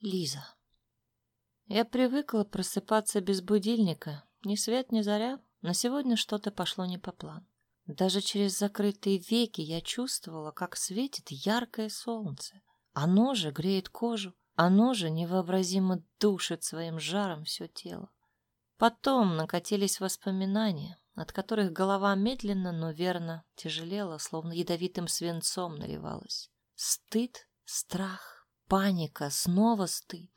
Лиза. Я привыкла просыпаться без будильника. Ни свет, ни заря. Но сегодня что-то пошло не по плану. Даже через закрытые веки я чувствовала, как светит яркое солнце. Оно же греет кожу, оно же невообразимо душит своим жаром все тело. Потом накатились воспоминания, от которых голова медленно, но верно тяжелела, словно ядовитым свинцом наливалась. Стыд, страх, паника, снова стыд.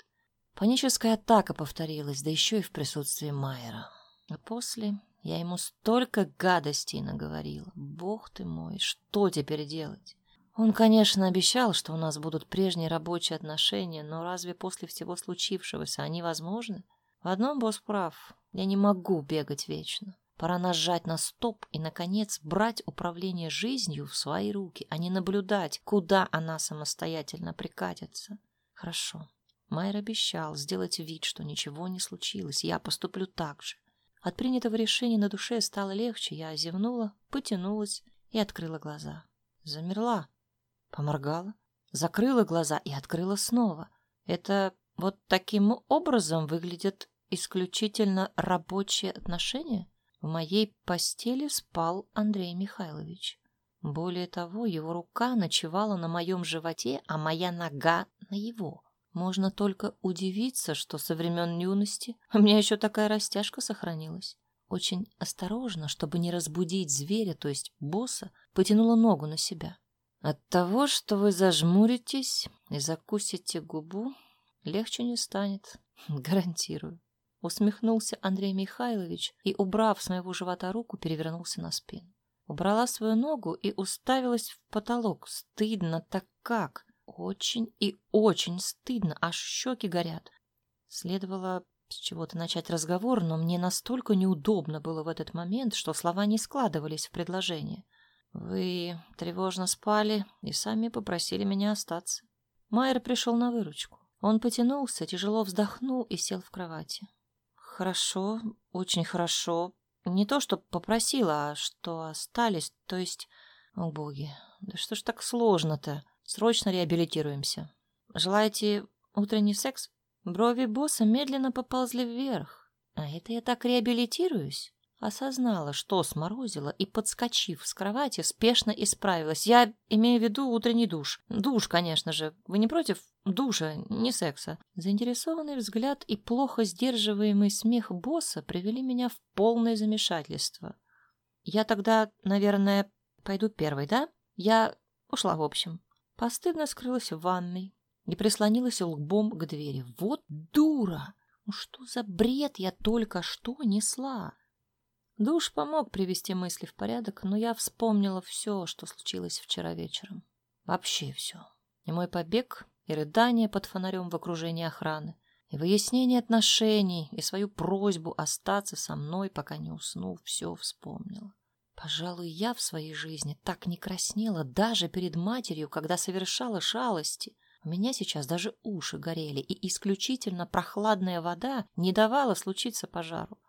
Паническая атака повторилась, да еще и в присутствии Майера. А после я ему столько гадостей наговорила. Бог ты мой, что теперь делать? Он, конечно, обещал, что у нас будут прежние рабочие отношения, но разве после всего случившегося они возможны? В одном босс прав. Я не могу бегать вечно. Пора нажать на стоп и, наконец, брать управление жизнью в свои руки, а не наблюдать, куда она самостоятельно прикатится. Хорошо. Майер обещал сделать вид, что ничего не случилось. Я поступлю так же. От принятого решения на душе стало легче. Я зевнула, потянулась и открыла глаза. Замерла, поморгала, закрыла глаза и открыла снова. Это вот таким образом выглядят исключительно рабочие отношения? В моей постели спал Андрей Михайлович. Более того, его рука ночевала на моем животе, а моя нога на его. Можно только удивиться, что со времен юности у меня еще такая растяжка сохранилась. Очень осторожно, чтобы не разбудить зверя, то есть босса, потянула ногу на себя. От того, что вы зажмуритесь и закусите губу, легче не станет, гарантирую. Усмехнулся Андрей Михайлович и, убрав с моего живота руку, перевернулся на спину. Убрала свою ногу и уставилась в потолок. Стыдно так как. Очень и очень стыдно, аж щеки горят. Следовало с чего-то начать разговор, но мне настолько неудобно было в этот момент, что слова не складывались в предложение. Вы тревожно спали и сами попросили меня остаться. Майер пришел на выручку. Он потянулся, тяжело вздохнул и сел в кровати. Хорошо, очень хорошо. Не то, что попросила, а что остались, то есть... О, боги, да что ж так сложно-то? Срочно реабилитируемся. Желаете утренний секс? Брови босса медленно поползли вверх. А это я так реабилитируюсь? Осознала, что сморозила, и, подскочив с кровати, спешно исправилась. Я имею в виду утренний душ. Душ, конечно же. Вы не против душа, не секса? Заинтересованный взгляд и плохо сдерживаемый смех босса привели меня в полное замешательство. Я тогда, наверное, пойду первой, да? Я ушла в общем. Постыдно скрылась в ванной и прислонилась лбом к двери. Вот дура! Ну что за бред я только что несла? Душ помог привести мысли в порядок, но я вспомнила все, что случилось вчера вечером. Вообще все. И мой побег, и рыдание под фонарем в окружении охраны, и выяснение отношений, и свою просьбу остаться со мной, пока не усну, все вспомнила. Пожалуй, я в своей жизни так не краснела даже перед матерью, когда совершала шалости. У меня сейчас даже уши горели, и исключительно прохладная вода не давала случиться пожару.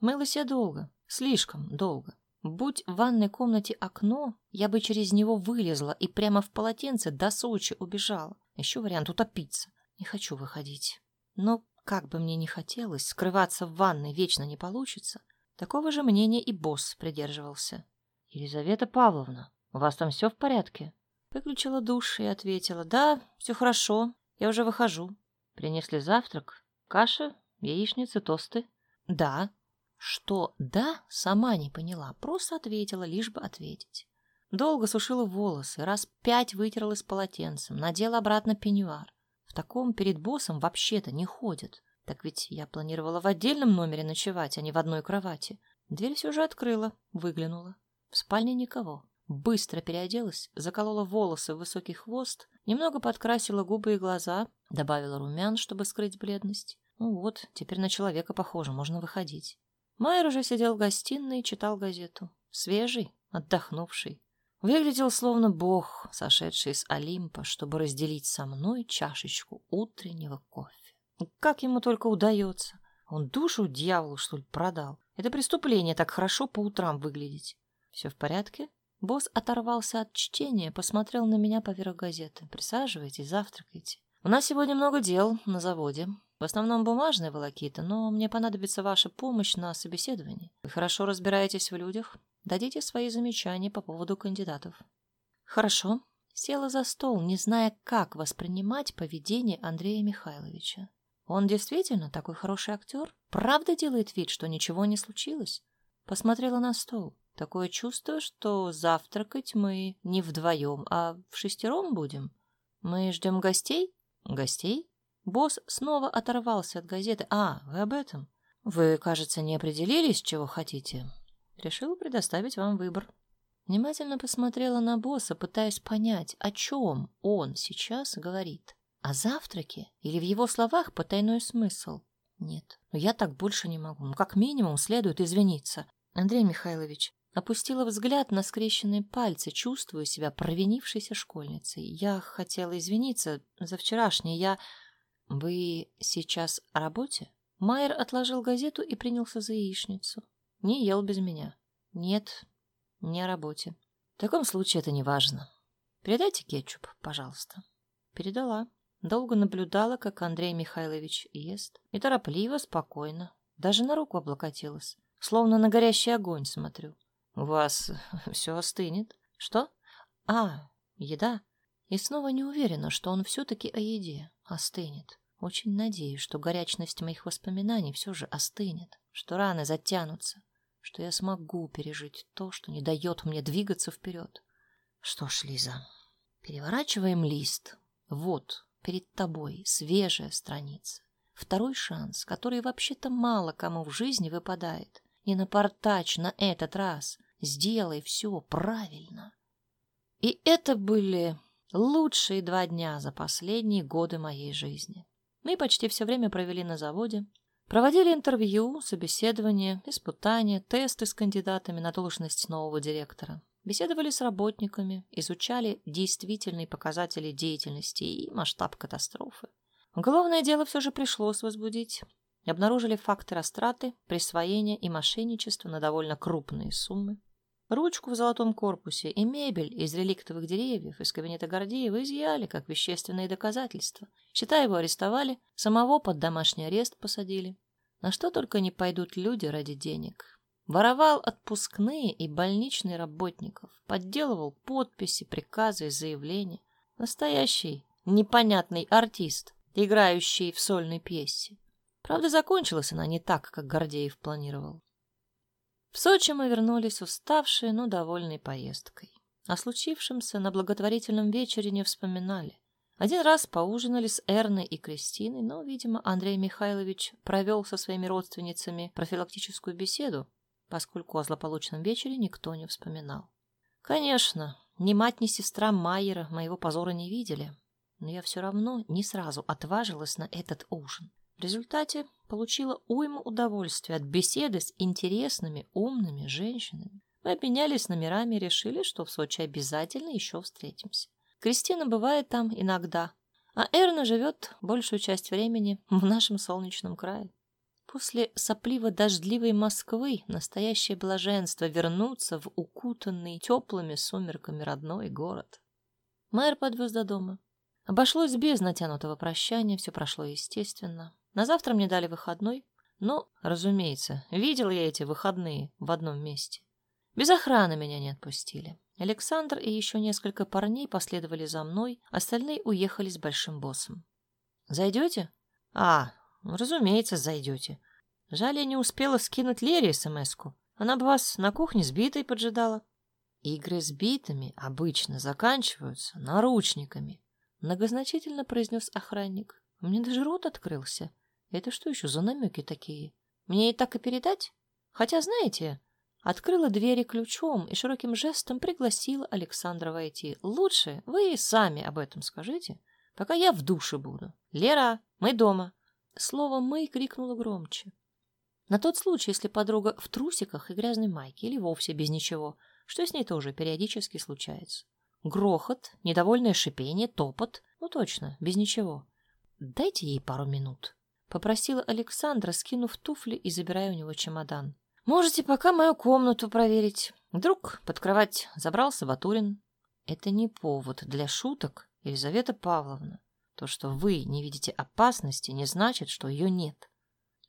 Мылась я долго, слишком долго. Будь в ванной комнате окно, я бы через него вылезла и прямо в полотенце до Сочи убежала. Еще вариант утопиться. Не хочу выходить. Но как бы мне ни хотелось, скрываться в ванной вечно не получится. Такого же мнения и босс придерживался. «Елизавета Павловна, у вас там все в порядке?» Выключила душ и ответила. «Да, все хорошо, я уже выхожу». «Принесли завтрак? Каша, яичницы, тосты?» «Да». Что «да» сама не поняла, просто ответила, лишь бы ответить. Долго сушила волосы, раз пять вытерлась полотенцем, надела обратно пеньюар. В таком перед боссом вообще-то не ходят. Так ведь я планировала в отдельном номере ночевать, а не в одной кровати. Дверь все же открыла, выглянула. В спальне никого. Быстро переоделась, заколола волосы в высокий хвост, немного подкрасила губы и глаза, добавила румян, чтобы скрыть бледность. Ну вот, теперь на человека похоже, можно выходить. Майер уже сидел в гостиной и читал газету. Свежий, отдохнувший. Выглядел словно бог, сошедший с Олимпа, чтобы разделить со мной чашечку утреннего кофе. Как ему только удается. Он душу дьяволу, что ли, продал. Это преступление так хорошо по утрам выглядеть. Все в порядке? Босс оторвался от чтения, посмотрел на меня поверх газеты. Присаживайтесь, завтракайте. У нас сегодня много дел на заводе. В основном бумажные волокиты, но мне понадобится ваша помощь на собеседовании. Вы хорошо разбираетесь в людях. Дадите свои замечания по поводу кандидатов. Хорошо. Села за стол, не зная, как воспринимать поведение Андрея Михайловича. Он действительно такой хороший актер? Правда делает вид, что ничего не случилось? Посмотрела на стол. Такое чувство, что завтракать мы не вдвоем, а в шестером будем. Мы ждем гостей? Гостей? Босс снова оторвался от газеты. А, вы об этом? Вы, кажется, не определились, чего хотите. Решил предоставить вам выбор. Внимательно посмотрела на босса, пытаясь понять, о чем он сейчас говорит. О завтраке или в его словах потайной смысл? Нет, но я так больше не могу. Ну, как минимум, следует извиниться. Андрей Михайлович, опустила взгляд на скрещенные пальцы, чувствуя себя провинившейся школьницей. Я хотела извиниться за вчерашнее. Я... Вы сейчас о работе? Майер отложил газету и принялся за яичницу. Не ел без меня. Нет, не о работе. В таком случае это не важно. Передайте кетчуп, пожалуйста. Передала. Долго наблюдала, как Андрей Михайлович ест. Неторопливо, спокойно. Даже на руку облокотилась. Словно на горящий огонь смотрю. У вас все остынет. Что? А, еда. И снова не уверена, что он все-таки о еде остынет. Очень надеюсь, что горячность моих воспоминаний все же остынет, что раны затянутся, что я смогу пережить то, что не дает мне двигаться вперед. Что ж, Лиза, переворачиваем лист. Вот, перед тобой свежая страница. Второй шанс, который вообще-то мало кому в жизни выпадает. Не напортач на этот раз. Сделай все правильно. И это были Лучшие два дня за последние годы моей жизни. Мы почти все время провели на заводе, проводили интервью, собеседования, испытания, тесты с кандидатами на должность нового директора. Беседовали с работниками, изучали действительные показатели деятельности и масштаб катастрофы. Уголовное дело все же пришлось возбудить. Обнаружили факты растраты, присвоения и мошенничества на довольно крупные суммы. Ручку в золотом корпусе и мебель из реликтовых деревьев из кабинета Гордеева изъяли как вещественные доказательства. Считай, его арестовали, самого под домашний арест посадили. На что только не пойдут люди ради денег. Воровал отпускные и больничные работников, подделывал подписи, приказы и заявления. Настоящий непонятный артист, играющий в сольной пьесе. Правда, закончилась она не так, как Гордеев планировал. В Сочи мы вернулись уставшие, но довольной поездкой. О случившемся на благотворительном вечере не вспоминали. Один раз поужинали с Эрной и Кристиной, но, видимо, Андрей Михайлович провел со своими родственницами профилактическую беседу, поскольку о злополучном вечере никто не вспоминал. Конечно, ни мать, ни сестра Майера моего позора не видели, но я все равно не сразу отважилась на этот ужин. В результате получила уйму удовольствия от беседы с интересными, умными женщинами. Мы обменялись номерами и решили, что в Сочи обязательно еще встретимся. Кристина бывает там иногда, а Эрна живет большую часть времени в нашем солнечном крае. После сопливо-дождливой Москвы настоящее блаженство вернуться в укутанный теплыми сумерками родной город. Мэр подвез до дома. Обошлось без натянутого прощания, все прошло естественно. На завтра мне дали выходной. Но, разумеется, видел я эти выходные в одном месте. Без охраны меня не отпустили. Александр и еще несколько парней последовали за мной, остальные уехали с большим боссом. «Зайдете?» «А, разумеется, зайдете. Жаль, я не успела скинуть Лере смс-ку. Она бы вас на кухне сбитой поджидала». «Игры с битами обычно заканчиваются наручниками», — многозначительно произнес охранник. Мне даже рот открылся. Это что еще за намеки такие? Мне и так и передать? Хотя, знаете, открыла двери ключом и широким жестом пригласила Александра войти. Лучше вы и сами об этом скажите, пока я в душе буду. Лера, мы дома. Слово «мы» крикнула громче. На тот случай, если подруга в трусиках и грязной майке или вовсе без ничего, что с ней тоже периодически случается. Грохот, недовольное шипение, топот. Ну точно, без ничего. Дайте ей пару минут. Попросила Александра, скинув туфли и забирая у него чемодан. «Можете пока мою комнату проверить. Вдруг под кровать забрался Батурин». «Это не повод для шуток, Елизавета Павловна. То, что вы не видите опасности, не значит, что ее нет.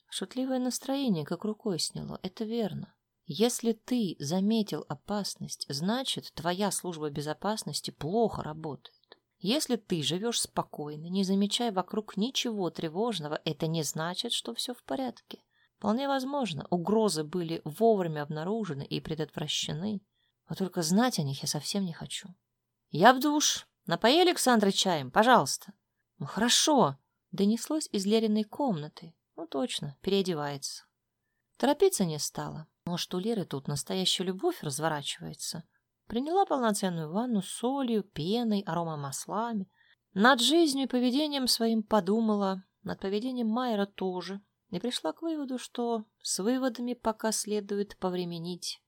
Шутливое настроение как рукой сняло. Это верно. Если ты заметил опасность, значит, твоя служба безопасности плохо работает. Если ты живешь спокойно, не замечая вокруг ничего тревожного, это не значит, что все в порядке. Вполне возможно, угрозы были вовремя обнаружены и предотвращены, но только знать о них я совсем не хочу. Я в душ. Напои Александра чаем, пожалуйста. Ну хорошо, донеслось из Лериной комнаты. Ну точно, переодевается. Торопиться не стала. Может, у Леры тут настоящая любовь разворачивается. Приняла полноценную ванну с солью, пеной, аромамаслами. Над жизнью и поведением своим подумала, над поведением Майера тоже, и пришла к выводу, что с выводами пока следует повременить.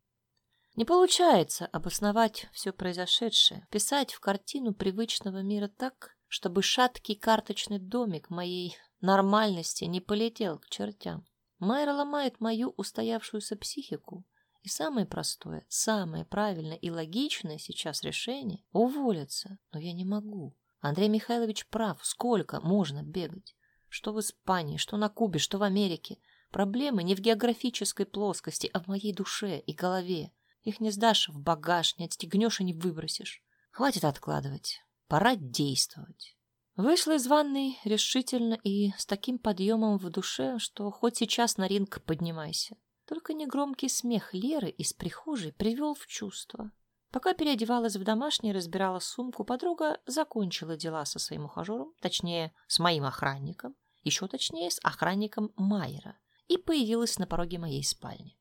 Не получается обосновать все произошедшее, писать в картину привычного мира так, чтобы шаткий карточный домик моей нормальности не полетел к чертям. Майра ломает мою устоявшуюся психику, и самое простое, самое правильное и логичное сейчас решение — уволиться. Но я не могу. Андрей Михайлович прав. Сколько можно бегать? Что в Испании, что на Кубе, что в Америке. Проблемы не в географической плоскости, а в моей душе и голове. Их не сдашь в багаж, не отстегнешь и не выбросишь. Хватит откладывать. Пора действовать. Вышла из ванной решительно и с таким подъемом в душе, что хоть сейчас на ринг поднимайся. Только негромкий смех Леры из прихожей привел в чувство. Пока переодевалась в домашнее, разбирала сумку, подруга закончила дела со своим ухажером, точнее, с моим охранником, еще точнее, с охранником Майера, и появилась на пороге моей спальни.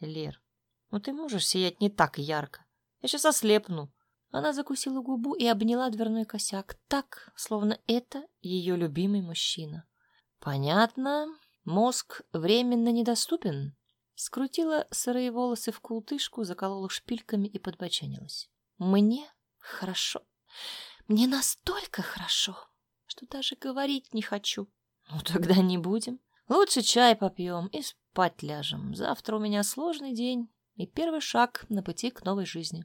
«Лер, ну ты можешь сиять не так ярко. Я сейчас ослепну». Она закусила губу и обняла дверной косяк так, словно это ее любимый мужчина. «Понятно. Мозг временно недоступен?» Скрутила сырые волосы в култышку, заколола шпильками и подбоченилась. Мне хорошо. Мне настолько хорошо, что даже говорить не хочу. Ну, тогда не будем. Лучше чай попьем и спать ляжем. Завтра у меня сложный день и первый шаг на пути к новой жизни.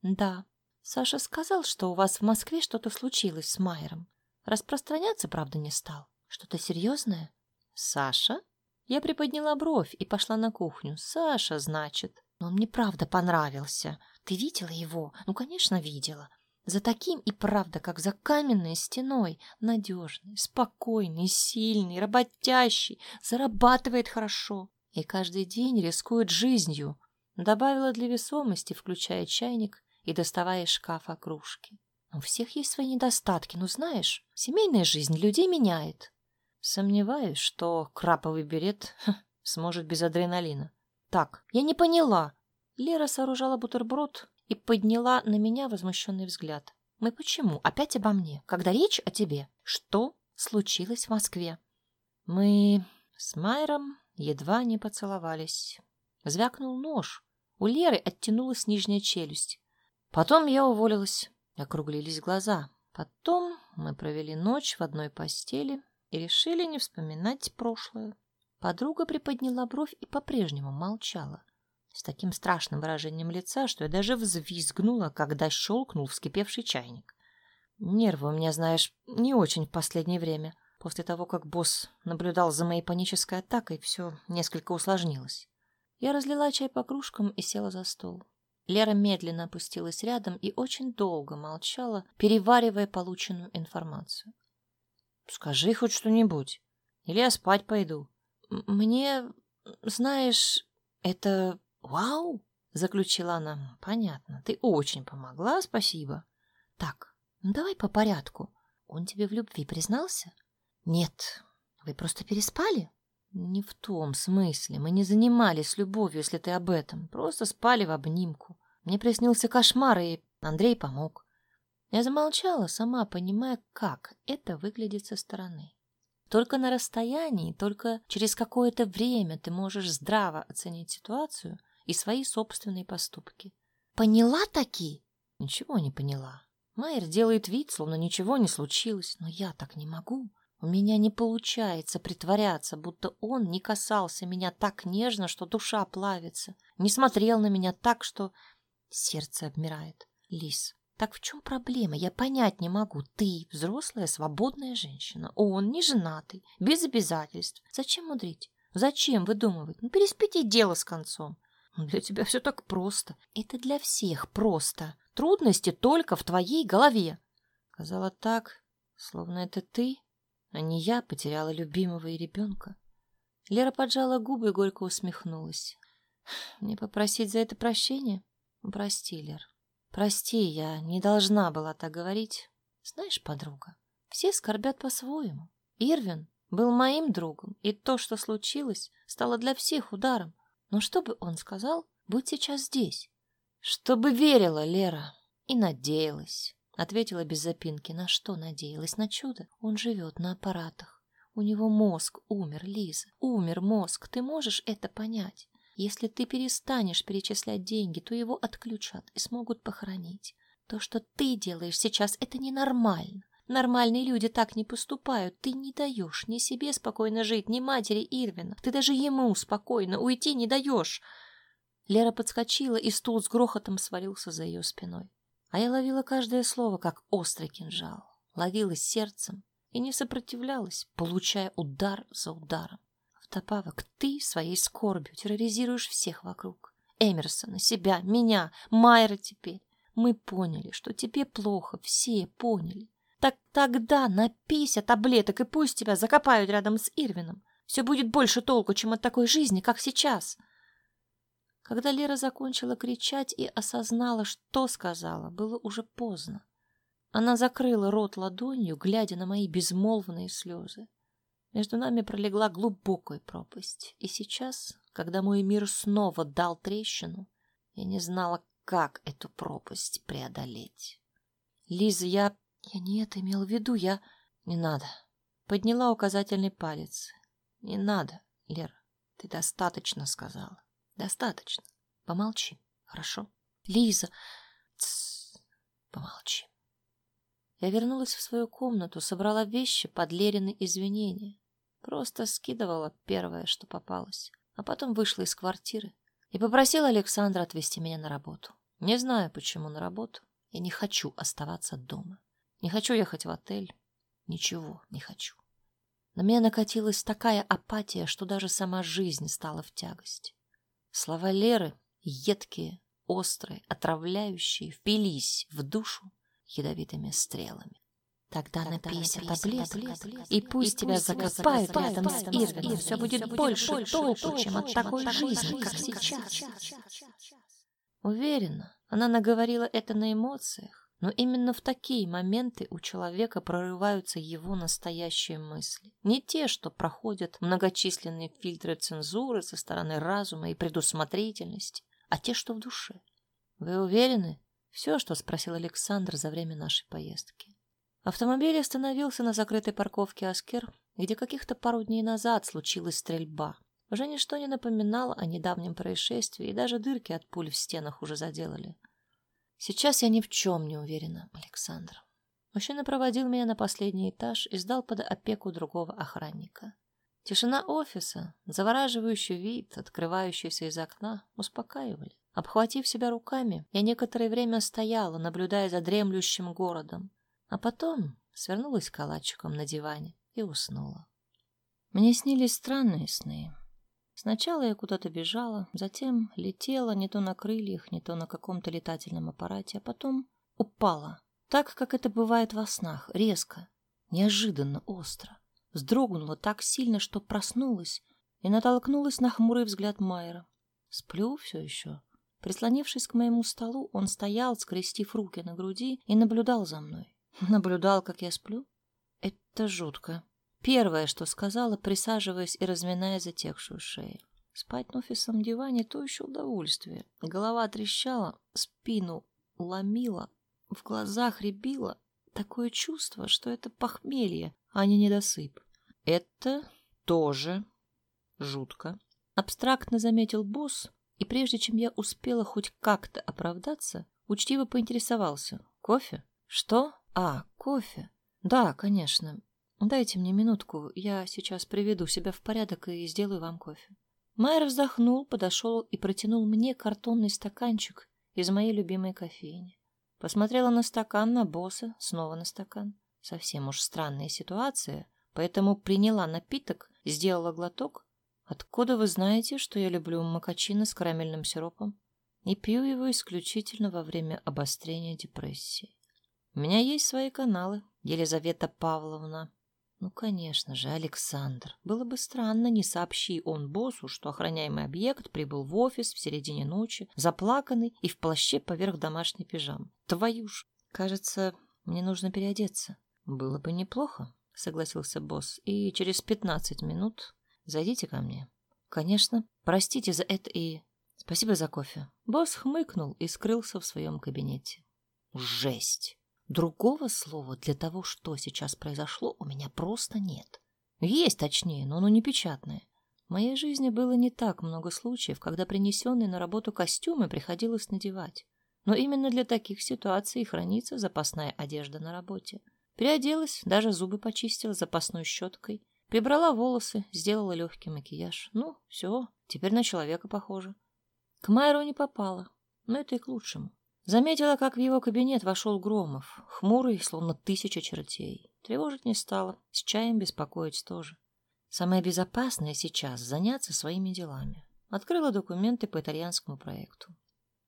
Да, Саша сказал, что у вас в Москве что-то случилось с Майером. Распространяться, правда, не стал. Что-то серьезное? Саша? Я приподняла бровь и пошла на кухню. Саша, значит. Но он мне правда понравился. Ты видела его? Ну, конечно, видела. За таким и правда, как за каменной стеной. Надежный, спокойный, сильный, работящий, зарабатывает хорошо. И каждый день рискует жизнью. Добавила для весомости, включая чайник и доставая из шкафа кружки. У всех есть свои недостатки, но знаешь, семейная жизнь людей меняет. Сомневаюсь, что краповый берет сможет без адреналина. Так, я не поняла. Лера сооружала бутерброд и подняла на меня возмущенный взгляд. Мы почему? Опять обо мне, когда речь о тебе. Что случилось в Москве? Мы с Майером едва не поцеловались. Звякнул нож. У Леры оттянулась нижняя челюсть. Потом я уволилась. Округлились глаза. Потом мы провели ночь в одной постели и решили не вспоминать прошлое. Подруга приподняла бровь и по-прежнему молчала, с таким страшным выражением лица, что я даже взвизгнула, когда щелкнул вскипевший чайник. Нервы у меня, знаешь, не очень в последнее время. После того, как босс наблюдал за моей панической атакой, все несколько усложнилось. Я разлила чай по кружкам и села за стол. Лера медленно опустилась рядом и очень долго молчала, переваривая полученную информацию. Скажи хоть что-нибудь. Или я спать пойду. Мне, знаешь, это... Вау! Заключила она. Понятно. Ты очень помогла, спасибо. Так, ну давай по порядку. Он тебе в любви признался? Нет. Вы просто переспали? Не в том смысле. Мы не занимались любовью, если ты об этом. Просто спали в обнимку. Мне приснился кошмар, и Андрей помог. Я замолчала, сама понимая, как это выглядит со стороны. Только на расстоянии, только через какое-то время ты можешь здраво оценить ситуацию и свои собственные поступки. Поняла таки? Ничего не поняла. Майер делает вид, словно ничего не случилось, но я так не могу. У меня не получается притворяться, будто он не касался меня так нежно, что душа плавится, не смотрел на меня так, что сердце обмирает. Лис, Так в чем проблема? Я понять не могу. Ты взрослая, свободная женщина. Он не женатый, без обязательств. Зачем мудрить? Зачем выдумывать? Ну, переспите дело с концом. Ну, для тебя все так просто. Это для всех просто. Трудности только в твоей голове. Казала так, словно это ты, а не я потеряла любимого и ребенка. Лера поджала губы и горько усмехнулась. Мне попросить за это прощения? Прости, Лер. Прости, я не должна была так говорить. Знаешь, подруга, все скорбят по-своему. Ирвин был моим другом, и то, что случилось, стало для всех ударом. Но что бы он сказал, будь сейчас здесь? Чтобы верила, Лера, и надеялась. Ответила без запинки. На что надеялась? На чудо. Он живет на аппаратах. У него мозг умер, Лиза. Умер мозг. Ты можешь это понять? Если ты перестанешь перечислять деньги, то его отключат и смогут похоронить. То, что ты делаешь сейчас, это ненормально. Нормальные люди так не поступают. Ты не даешь ни себе спокойно жить, ни матери Ирвина. Ты даже ему спокойно уйти не даешь. Лера подскочила, и стул с грохотом свалился за ее спиной. А я ловила каждое слово, как острый кинжал. Ловила сердцем и не сопротивлялась, получая удар за ударом. Вдобавок, ты своей скорбью терроризируешь всех вокруг. Эмерсона, себя, меня, Майра теперь. Мы поняли, что тебе плохо, все поняли. Так тогда напейся таблеток и пусть тебя закопают рядом с Ирвином. Все будет больше толку, чем от такой жизни, как сейчас. Когда Лера закончила кричать и осознала, что сказала, было уже поздно. Она закрыла рот ладонью, глядя на мои безмолвные слезы. Между нами пролегла глубокая пропасть, и сейчас, когда мой мир снова дал трещину, я не знала, как эту пропасть преодолеть. Лиза, я... Я не это имела в виду, я... Не надо. Подняла указательный палец. Не надо, Лера, ты достаточно сказала. Достаточно. Помолчи, хорошо? Лиза... Тссс, помолчи. Я вернулась в свою комнату, собрала вещи под Лерины извинения. Просто скидывала первое, что попалось, а потом вышла из квартиры и попросила Александра отвезти меня на работу. Не знаю, почему на работу. Я не хочу оставаться дома. Не хочу ехать в отель. Ничего не хочу. На меня накатилась такая апатия, что даже сама жизнь стала в тягость. Слова Леры, едкие, острые, отравляющие, впились в душу ядовитыми стрелами. Тогда напейся таблеток, и пусть тебя закопают рядом с Ирвином. Все будет больше толку, чем от такой жизни, как сейчас. Уверена, она наговорила это на эмоциях, но именно в такие моменты у человека прорываются его настоящие мысли. Не те, что проходят многочисленные фильтры цензуры со стороны разума и предусмотрительности, а те, что в душе. Вы уверены? Все, что спросил Александр за время нашей поездки. Автомобиль остановился на закрытой парковке Аскер, где каких-то пару дней назад случилась стрельба. Уже ничто не напоминало о недавнем происшествии, и даже дырки от пуль в стенах уже заделали. Сейчас я ни в чем не уверена, Александр. Мужчина проводил меня на последний этаж и сдал под опеку другого охранника. Тишина офиса, завораживающий вид, открывающийся из окна, успокаивали. Обхватив себя руками, я некоторое время стояла, наблюдая за дремлющим городом, а потом свернулась калачиком на диване и уснула. Мне снились странные сны. Сначала я куда-то бежала, затем летела не то на крыльях, не то на каком-то летательном аппарате, а потом упала. Так, как это бывает во снах, резко, неожиданно, остро. Вздрогнула так сильно, что проснулась и натолкнулась на хмурый взгляд Майера. Сплю все еще. Прислонившись к моему столу, он стоял, скрестив руки на груди, и наблюдал за мной. Наблюдал, как я сплю? Это жутко. Первое, что сказала, присаживаясь и разминая затекшую шею. Спать на офисном диване — то еще удовольствие. Голова трещала, спину ломила, в глазах рябило. Такое чувство, что это похмелье, а не недосып. Это тоже жутко. Абстрактно заметил босс, и прежде чем я успела хоть как-то оправдаться, учтиво поинтересовался. Кофе? Что? А, кофе. Да, конечно. Дайте мне минутку, я сейчас приведу себя в порядок и сделаю вам кофе. Майер вздохнул, подошел и протянул мне картонный стаканчик из моей любимой кофейни. Посмотрела на стакан, на босса, снова на стакан. Совсем уж странная ситуация, поэтому приняла напиток, сделала глоток. Откуда вы знаете, что я люблю макачино с карамельным сиропом? И пью его исключительно во время обострения депрессии. У меня есть свои каналы, Елизавета Павловна. Ну, конечно же, Александр. Было бы странно, не сообщи он боссу, что охраняемый объект прибыл в офис в середине ночи, заплаканный и в плаще поверх домашней пижамы. Твою ж! Кажется, мне нужно переодеться. Было бы неплохо, согласился босс. И через пятнадцать минут зайдите ко мне. Конечно, простите за это и... Спасибо за кофе. Босс хмыкнул и скрылся в своем кабинете. Жесть! Другого слова для того, что сейчас произошло, у меня просто нет. Есть, точнее, но оно не печатное. В моей жизни было не так много случаев, когда принесенные на работу костюмы приходилось надевать. Но именно для таких ситуаций хранится запасная одежда на работе. Переоделась, даже зубы почистила запасной щеткой, прибрала волосы, сделала легкий макияж. Ну, все, теперь на человека похоже. К Майру не попала, но это и к лучшему. Заметила, как в его кабинет вошел Громов, хмурый, словно тысяча чертей. Тревожить не стала, с чаем беспокоить тоже. Самое безопасное сейчас — заняться своими делами. Открыла документы по итальянскому проекту.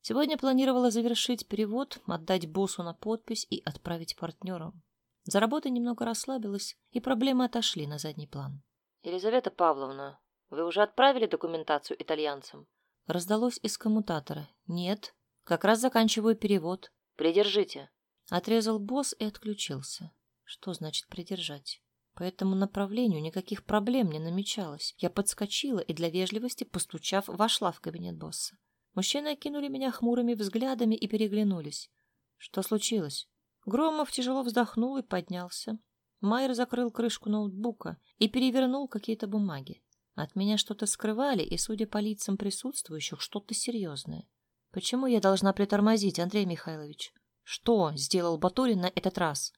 Сегодня планировала завершить перевод, отдать боссу на подпись и отправить партнерам. За работой немного расслабилась, и проблемы отошли на задний план. «Елизавета Павловна, вы уже отправили документацию итальянцам?» Раздалось из коммутатора. «Нет, как раз заканчиваю перевод. Придержите. Отрезал босс и отключился. Что значит придержать? По этому направлению никаких проблем не намечалось. Я подскочила и для вежливости, постучав, вошла в кабинет босса. Мужчины окинули меня хмурыми взглядами и переглянулись. Что случилось? Громов тяжело вздохнул и поднялся. Майер закрыл крышку ноутбука и перевернул какие-то бумаги. От меня что-то скрывали, и, судя по лицам присутствующих, что-то серьезное. Почему я должна притормозить, Андрей Михайлович? Что сделал Батурин на этот раз?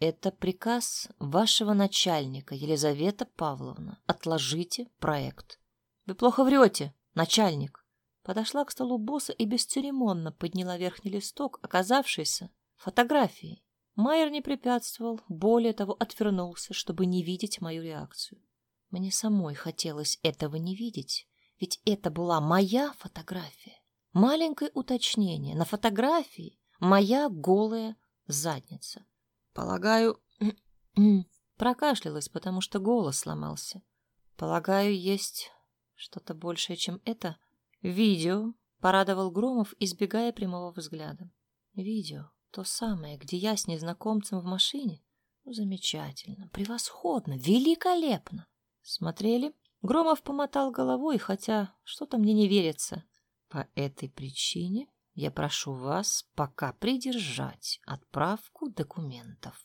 Это приказ вашего начальника, Елизавета Павловна. Отложите проект. Вы плохо врете, начальник. Подошла к столу босса и бесцеремонно подняла верхний листок, оказавшийся фотографией. Майер не препятствовал, более того, отвернулся, чтобы не видеть мою реакцию. Мне самой хотелось этого не видеть, ведь это была моя фотография. Маленькое уточнение. На фотографии моя голая задница. Полагаю, прокашлялась, потому что голос сломался. Полагаю, есть что-то большее, чем это. Видео, порадовал Громов, избегая прямого взгляда. Видео, то самое, где я с незнакомцем в машине. Ну, замечательно, превосходно, великолепно. Смотрели? Громов помотал головой, хотя что-то мне не верится. По этой причине я прошу вас пока придержать отправку документов.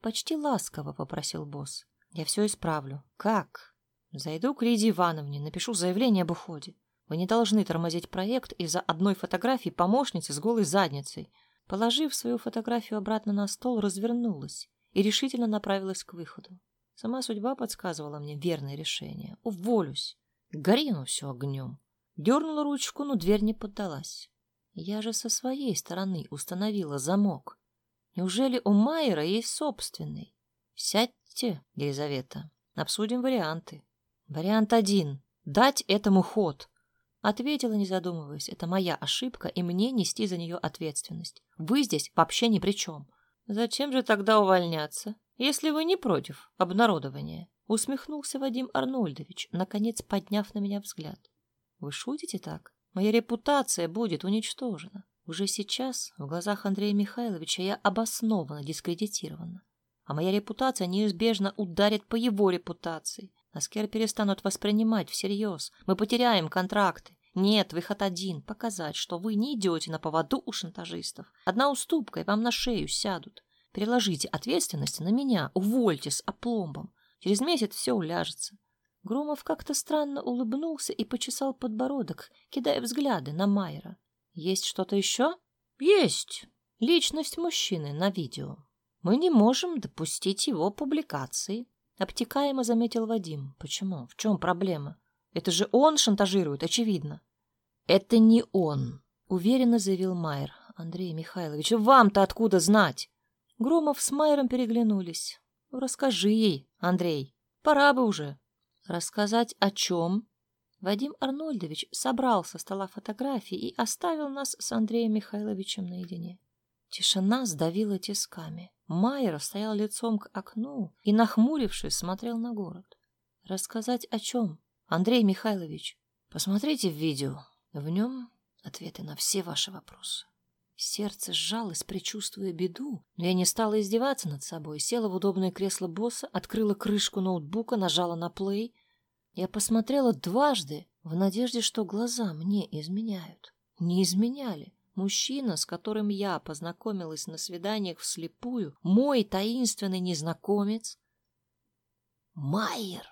Почти ласково попросил босс. Я все исправлю. Как? Зайду к Лидии Ивановне, напишу заявление об уходе. Вы не должны тормозить проект из-за одной фотографии помощницы с голой задницей. Положив свою фотографию обратно на стол, развернулась и решительно направилась к выходу. Сама судьба подсказывала мне верное решение. Уволюсь. Гори оно все огнем. Дернула ручку, но дверь не поддалась. Я же со своей стороны установила замок. Неужели у Майера есть собственный? Сядьте, Елизавета, обсудим варианты. Вариант один — дать этому ход. Ответила, не задумываясь, это моя ошибка, и мне нести за нее ответственность. Вы здесь вообще ни при чем. Зачем же тогда увольняться, если вы не против обнародования? Усмехнулся Вадим Арнольдович, наконец подняв на меня взгляд. Вы шутите так? Моя репутация будет уничтожена. Уже сейчас в глазах Андрея Михайловича я обоснованно дискредитирована. А моя репутация неизбежно ударит по его репутации. Аскер перестанут воспринимать всерьез. Мы потеряем контракты. Нет, выход один — показать, что вы не идете на поводу у шантажистов. Одна уступка, и вам на шею сядут. Переложите ответственность на меня, увольте с опломбом. Через месяц все уляжется. Громов как-то странно улыбнулся и почесал подбородок, кидая взгляды на Майера. «Есть что-то еще?» «Есть. Личность мужчины на видео. Мы не можем допустить его публикации», — обтекаемо заметил Вадим. «Почему? В чем проблема? Это же он шантажирует, очевидно». «Это не он», — уверенно заявил Майер. Андрей Михайлович, вам-то откуда знать? Громов с Майером переглянулись. Ну, расскажи ей, Андрей. Пора бы уже. Рассказать о чем? Вадим Арнольдович собрал со стола фотографии и оставил нас с Андреем Михайловичем наедине. Тишина сдавила тисками. Майер стоял лицом к окну и, нахмурившись, смотрел на город. Рассказать о чем? Андрей Михайлович, посмотрите в видео. В нем ответы на все ваши вопросы. Сердце сжалось, предчувствуя беду, но я не стала издеваться над собой. Села в удобное кресло босса, открыла крышку ноутбука, нажала на плей. Я посмотрела дважды в надежде, что глаза мне изменяют. Не изменяли. Мужчина, с которым я познакомилась на свиданиях вслепую, мой таинственный незнакомец, Майер.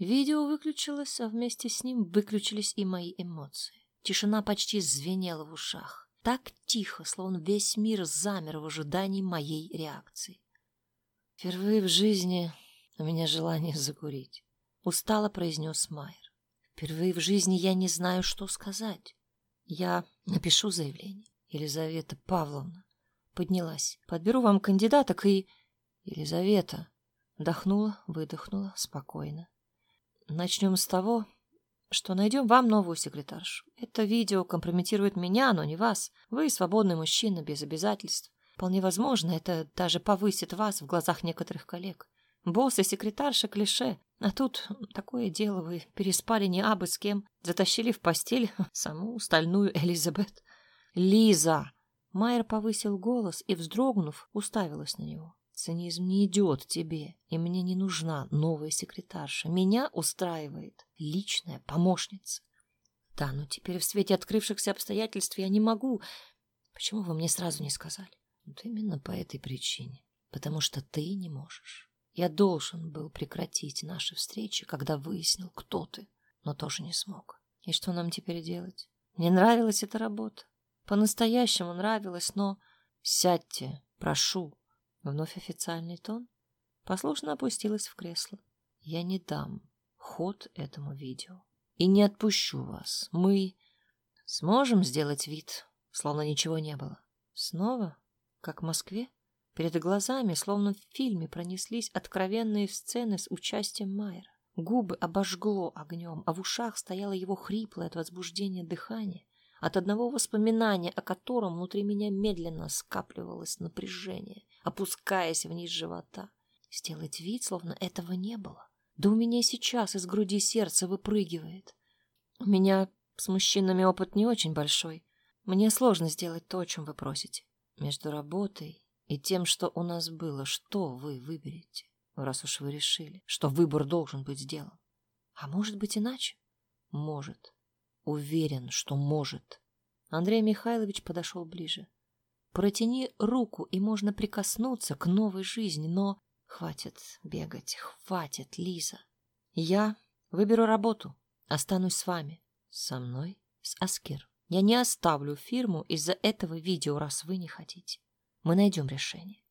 Видео выключилось, а вместе с ним выключились и мои эмоции. Тишина почти звенела в ушах. Так тихо, словно весь мир замер в ожидании моей реакции. Впервые в жизни у меня желание закурить. Устало произнес Майер. Впервые в жизни я не знаю, что сказать. Я напишу заявление. Елизавета Павловна поднялась. Подберу вам кандидаток и... Елизавета вдохнула, выдохнула спокойно. Начнем с того, что найдем вам новую секретаршу. Это видео компрометирует меня, но не вас. Вы свободный мужчина без обязательств. Вполне возможно, это даже повысит вас в глазах некоторых коллег. Босс и секретарша — клише. А тут такое дело, вы переспали не абы с кем, затащили в постель саму стальную Элизабет. «Лиза!» Майер повысил голос и, вздрогнув, уставилась на него. Цинизм не идет тебе, и мне не нужна новая секретарша. Меня устраивает личная помощница. Да, но теперь в свете открывшихся обстоятельств я не могу. Почему вы мне сразу не сказали? Вот именно по этой причине. Потому что ты не можешь. Я должен был прекратить наши встречи, когда выяснил, кто ты, но тоже не смог. И что нам теперь делать? Мне нравилась эта работа. По-настоящему нравилась, но... Сядьте, прошу, Вновь официальный тон. Послушно опустилась в кресло. Я не дам ход этому видео. И не отпущу вас. Мы сможем сделать вид, словно ничего не было. Снова, как в Москве, перед глазами, словно в фильме, пронеслись откровенные сцены с участием Майера. Губы обожгло огнем, а в ушах стояло его хриплое от возбуждения дыхание, от одного воспоминания, о котором внутри меня медленно скапливалось напряжение опускаясь вниз живота. Сделать вид, словно этого не было. Да у меня сейчас из груди сердце выпрыгивает. У меня с мужчинами опыт не очень большой. Мне сложно сделать то, о чем вы просите. Между работой и тем, что у нас было, что вы выберете, раз уж вы решили, что выбор должен быть сделан. А может быть иначе? Может. Уверен, что может. Андрей Михайлович подошел ближе. Протяни руку, и можно прикоснуться к новой жизни, но... Хватит бегать, хватит, Лиза. Я выберу работу, останусь с вами. Со мной? С Аскер. Я не оставлю фирму из-за этого видео, раз вы не хотите. Мы найдем решение.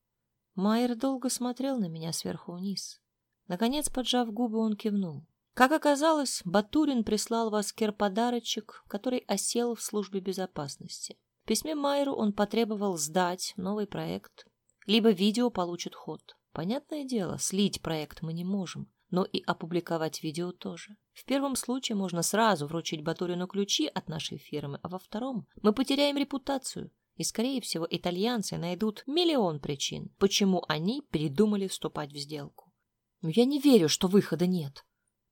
Майер долго смотрел на меня сверху вниз. Наконец, поджав губы, он кивнул. Как оказалось, Батурин прислал в Аскер подарочек, который осел в службе безопасности письме Майеру он потребовал сдать новый проект, либо видео получит ход. Понятное дело, слить проект мы не можем, но и опубликовать видео тоже. В первом случае можно сразу вручить Батурину ключи от нашей фирмы, а во втором мы потеряем репутацию. И, скорее всего, итальянцы найдут миллион причин, почему они передумали вступать в сделку. Но я не верю, что выхода нет.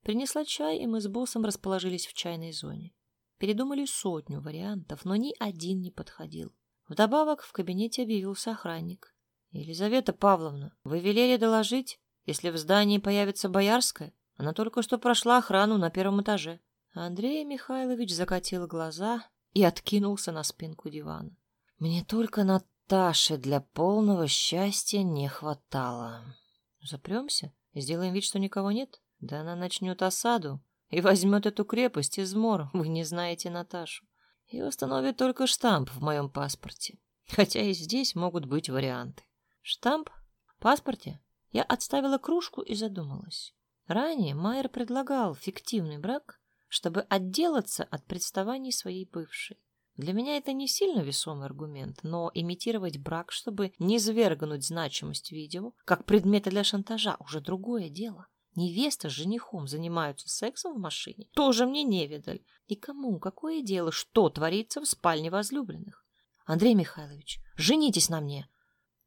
Принесла чай, и мы с боссом расположились в чайной зоне. Передумали сотню вариантов, но ни один не подходил. Вдобавок в кабинете объявился охранник. «Елизавета Павловна, вы велели доложить, если в здании появится Боярская? Она только что прошла охрану на первом этаже». Андрей Михайлович закатил глаза и откинулся на спинку дивана. «Мне только Наташи для полного счастья не хватало. Запремся сделаем вид, что никого нет? Да она начнет осаду, и возьмет эту крепость измор, вы не знаете Наташу, и установит только штамп в моем паспорте. Хотя и здесь могут быть варианты. Штамп? В паспорте? Я отставила кружку и задумалась. Ранее Майер предлагал фиктивный брак, чтобы отделаться от представаний своей бывшей. Для меня это не сильно весомый аргумент, но имитировать брак, чтобы не свергнуть значимость видео, как предмета для шантажа, уже другое дело. Невеста с женихом занимаются сексом в машине, тоже мне не видаль. И кому какое дело, что творится в спальне возлюбленных? Андрей Михайлович, женитесь на мне.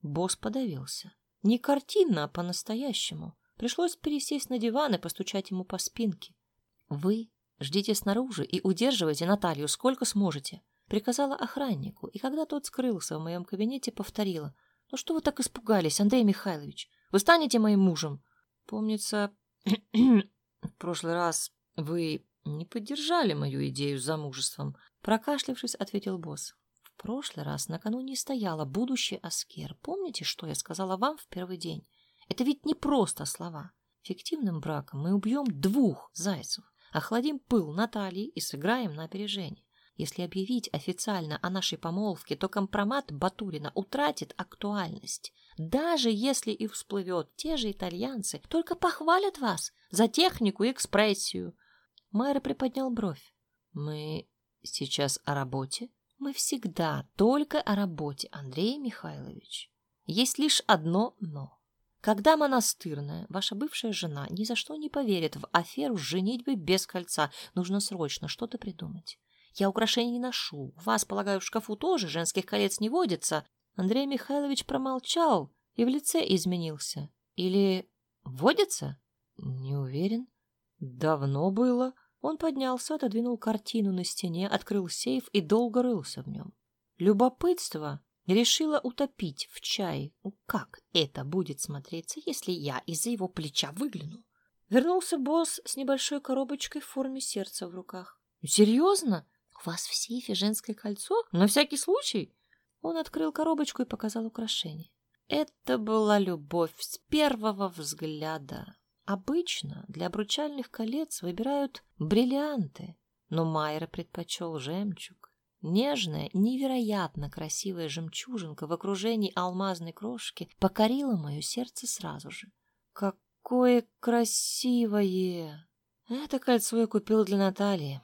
Босс подавился. Не картинно, а по-настоящему. Пришлось пересесть на диван и постучать ему по спинке. Вы ждите снаружи и удерживайте Наталью сколько сможете. Приказала охраннику, и когда тот скрылся в моем кабинете, повторила. «Ну что вы так испугались, Андрей Михайлович? Вы станете моим мужем?» Помнится, в прошлый раз вы не поддержали мою идею с замужеством. Прокашлявшись, ответил босс. В прошлый раз накануне стояла будущий Аскер. Помните, что я сказала вам в первый день? Это ведь не просто слова. Фиктивным браком мы убьем двух зайцев, охладим пыл Натальи и сыграем на опережение. Если объявить официально о нашей помолвке, то компромат Батурина утратит актуальность. Даже если и всплывет, те же итальянцы только похвалят вас за технику и экспрессию. Майра приподнял бровь. Мы сейчас о работе? Мы всегда только о работе, Андрей Михайлович. Есть лишь одно «но». Когда монастырная, ваша бывшая жена ни за что не поверит в аферу с женитьбой без кольца, нужно срочно что-то придумать. Я украшений не ношу. Вас, полагаю, в шкафу тоже женских колец не водится. Андрей Михайлович промолчал и в лице изменился. Или водится? Не уверен. Давно было. Он поднялся, отодвинул картину на стене, открыл сейф и долго рылся в нем. Любопытство решила утопить в чай. Как это будет смотреться, если я из-за его плеча выгляну? Вернулся босс с небольшой коробочкой в форме сердца в руках. «Серьезно? «У вас в сейфе женское кольцо? На всякий случай?» Он открыл коробочку и показал украшение. Это была любовь с первого взгляда. Обычно для обручальных колец выбирают бриллианты, но Майра предпочел жемчуг. Нежная, невероятно красивая жемчужинка в окружении алмазной крошки покорила мое сердце сразу же. «Какое красивое!» Это кольцо я купил для Натальи.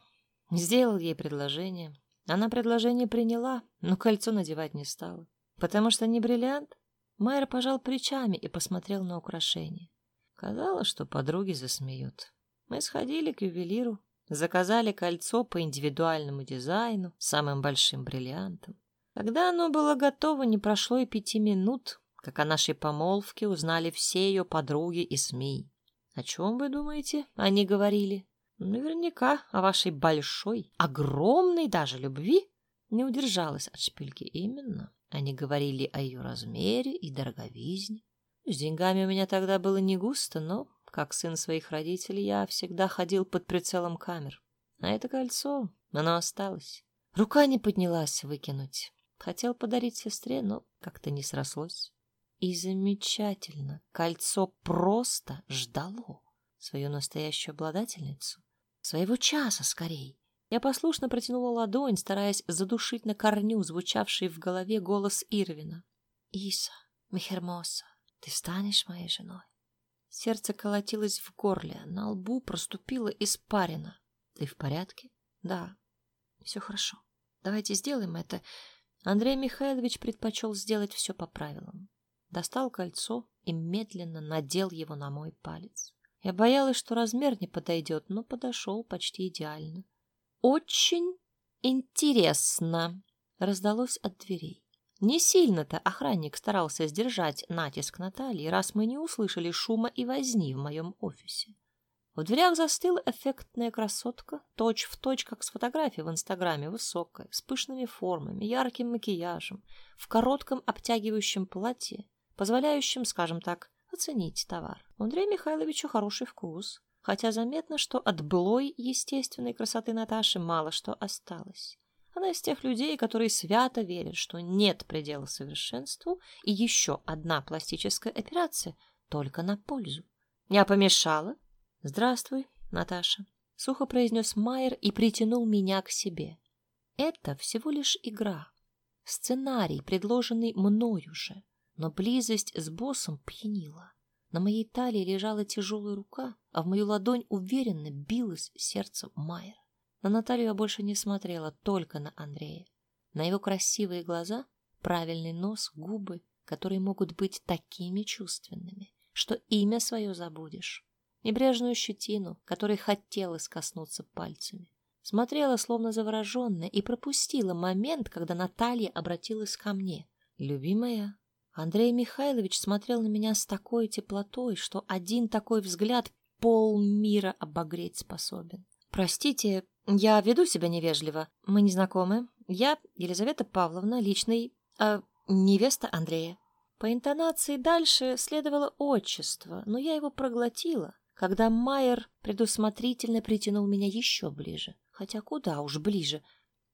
Сделал ей предложение. Она предложение приняла, но кольцо надевать не стала. Потому что не бриллиант. Майер пожал плечами и посмотрел на украшение. Казалось, что подруги засмеют. Мы сходили к ювелиру, заказали кольцо по индивидуальному дизайну, самым большим бриллиантом. Когда оно было готово, не прошло и пяти минут, как о нашей помолвке узнали все ее подруги и СМИ. О чем, вы думаете, они говорили? Наверняка о вашей большой, огромной даже любви не удержалась от шпильки именно. Они говорили о ее размере и дороговизне. С деньгами у меня тогда было не густо, но, как сын своих родителей, я всегда ходил под прицелом камер. А это кольцо, оно осталось. Рука не поднялась выкинуть. Хотел подарить сестре, но как-то не срослось. И замечательно, кольцо просто ждало свою настоящую обладательницу. Своего часа скорей. Я послушно протянула ладонь, стараясь задушить на корню звучавший в голове голос Ирвина. «Иса, Мехермоса, ты станешь моей женой?» Сердце колотилось в горле, на лбу проступила испарина. «Ты в порядке?» «Да, все хорошо. Давайте сделаем это». Андрей Михайлович предпочел сделать все по правилам. Достал кольцо и медленно надел его на мой палец. Я боялась, что размер не подойдет, но подошел почти идеально. «Очень интересно!» — раздалось от дверей. Не сильно-то охранник старался сдержать натиск Натальи, раз мы не услышали шума и возни в моем офисе. В дверях застыла эффектная красотка, точь-в-точь, точь, как с фотографии в Инстаграме, высокая, с пышными формами, ярким макияжем, в коротком обтягивающем платье, позволяющем, скажем так, оценить товар. У Андрея Михайловича хороший вкус, хотя заметно, что от былой естественной красоты Наташи мало что осталось. Она из тех людей, которые свято верят, что нет предела совершенству, и еще одна пластическая операция только на пользу. «Я помешала?» «Здравствуй, Наташа», — сухо произнес Майер и притянул меня к себе. «Это всего лишь игра, сценарий, предложенный мною же но близость с боссом пьянила. На моей талии лежала тяжелая рука, а в мою ладонь уверенно билось сердце Майера. На Наталью я больше не смотрела, только на Андрея. На его красивые глаза, правильный нос, губы, которые могут быть такими чувственными, что имя свое забудешь. Небрежную щетину, которой хотелось коснуться пальцами. Смотрела, словно завороженная, и пропустила момент, когда Наталья обратилась ко мне. «Любимая, Андрей Михайлович смотрел на меня с такой теплотой, что один такой взгляд полмира обогреть способен. «Простите, я веду себя невежливо. Мы не знакомы. Я Елизавета Павловна, личный... Э, невеста Андрея». По интонации дальше следовало отчество, но я его проглотила, когда Майер предусмотрительно притянул меня еще ближе. Хотя куда уж ближе,